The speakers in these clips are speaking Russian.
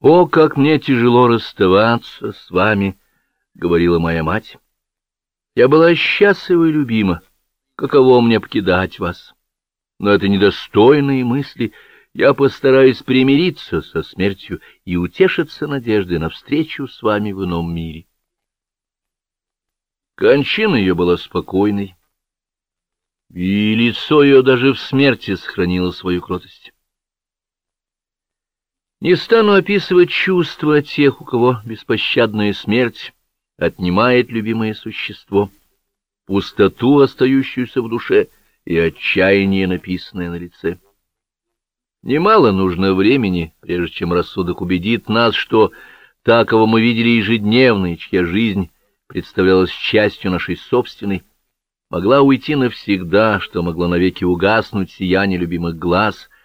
«О, как мне тяжело расставаться с вами!» — говорила моя мать. «Я была счастлива и любима. Каково мне покидать вас? Но это недостойные мысли. Я постараюсь примириться со смертью и утешиться надеждой на встречу с вами в ином мире». Кончина ее была спокойной, и лицо ее даже в смерти сохранило свою кротость. Не стану описывать чувства тех, у кого беспощадная смерть отнимает любимое существо, пустоту, остающуюся в душе, и отчаяние, написанное на лице. Немало нужно времени, прежде чем рассудок убедит нас, что та, кого мы видели ежедневно, и чья жизнь представлялась частью нашей собственной, могла уйти навсегда, что могло навеки угаснуть сияние любимых глаз —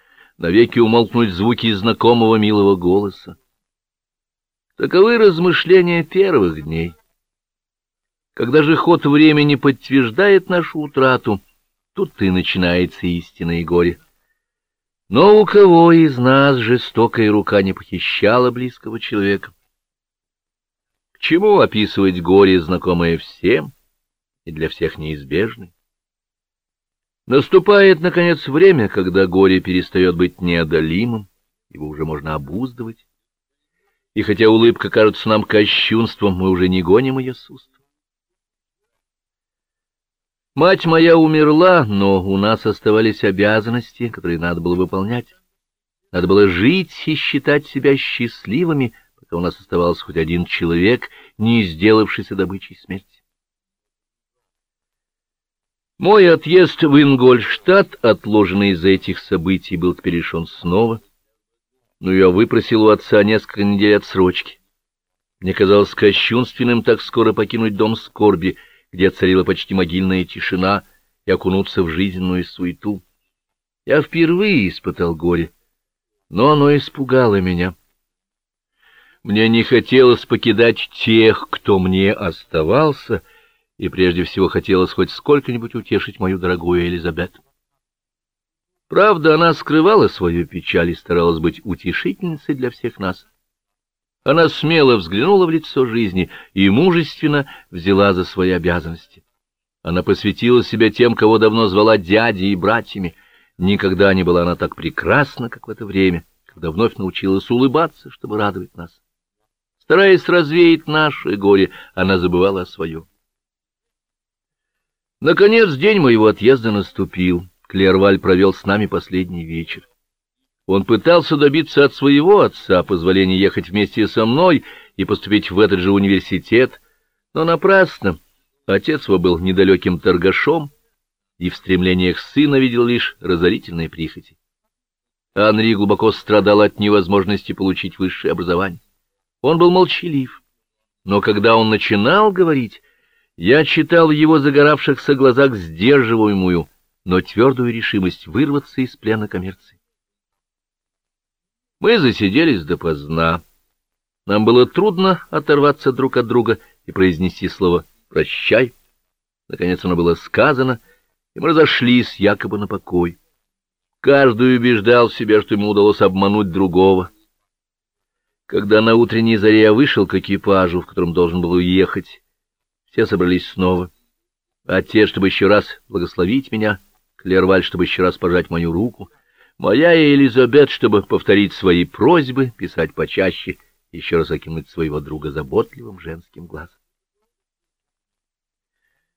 навеки умолкнуть звуки знакомого милого голоса. Таковы размышления первых дней. Когда же ход времени подтверждает нашу утрату, тут и начинается истинное горе. Но у кого из нас жестокая рука не похищала близкого человека? К чему описывать горе, знакомое всем и для всех неизбежное? Наступает, наконец, время, когда горе перестает быть неодолимым, его уже можно обуздывать. И хотя улыбка кажется нам кощунством, мы уже не гоним ее с уст. Мать моя умерла, но у нас оставались обязанности, которые надо было выполнять. Надо было жить и считать себя счастливыми, пока у нас оставался хоть один человек, не сделавшийся добычей смерти. Мой отъезд в Ингольштадт, отложенный из-за этих событий, был теперь решен снова, но я выпросил у отца несколько недель отсрочки. Мне казалось кощунственным так скоро покинуть дом скорби, где царила почти могильная тишина, и окунуться в жизненную суету. Я впервые испытал горе, но оно испугало меня. Мне не хотелось покидать тех, кто мне оставался, — и прежде всего хотелось хоть сколько-нибудь утешить мою дорогую Элизабет. Правда, она скрывала свою печаль и старалась быть утешительницей для всех нас. Она смело взглянула в лицо жизни и мужественно взяла за свои обязанности. Она посвятила себя тем, кого давно звала дядей и братьями. Никогда не была она так прекрасна, как в это время, когда вновь научилась улыбаться, чтобы радовать нас. Стараясь развеять наше горе, она забывала о своем. Наконец день моего отъезда наступил. Клерваль провел с нами последний вечер. Он пытался добиться от своего отца позволения ехать вместе со мной и поступить в этот же университет, но напрасно. Отец его был недалеким торгашом и в стремлениях сына видел лишь разорительные прихоти. Анри глубоко страдал от невозможности получить высшее образование. Он был молчалив, но когда он начинал говорить, я читал в его загоравшихся глазах сдерживаемую, но твердую решимость вырваться из плена коммерции. Мы засиделись допоздна. Нам было трудно оторваться друг от друга и произнести слово «прощай». Наконец оно было сказано, и мы разошлись якобы на покой. Каждый убеждал себя, что ему удалось обмануть другого. Когда на утренней заре я вышел к экипажу, в котором должен был уехать, все собрались снова. Отец, чтобы еще раз благословить меня, Клерваль, чтобы еще раз пожать мою руку, моя и Элизабет, чтобы повторить свои просьбы, писать почаще, еще раз окинуть своего друга заботливым женским глазом.